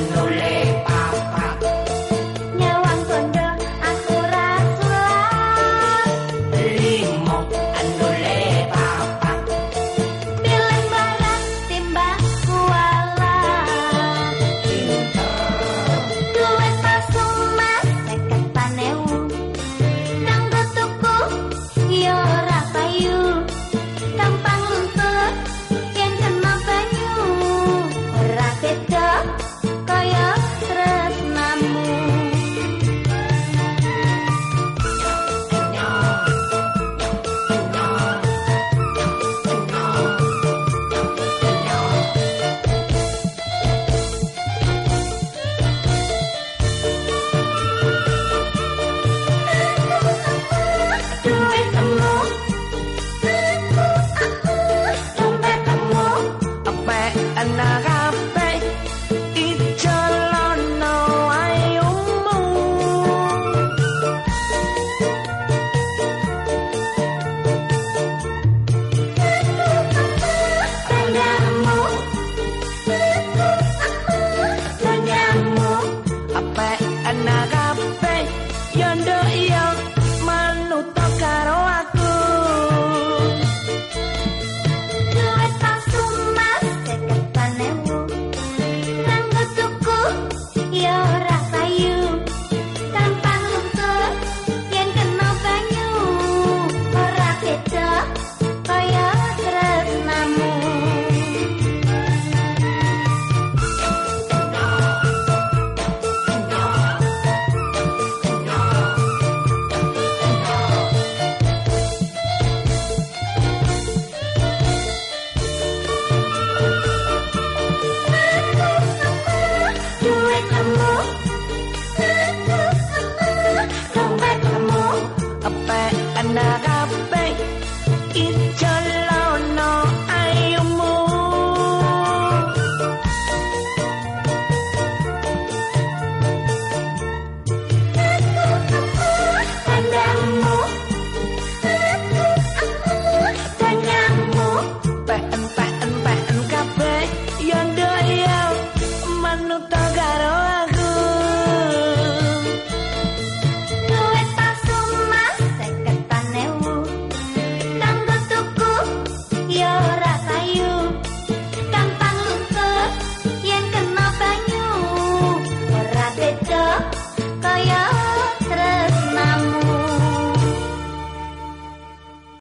Dándole. I don't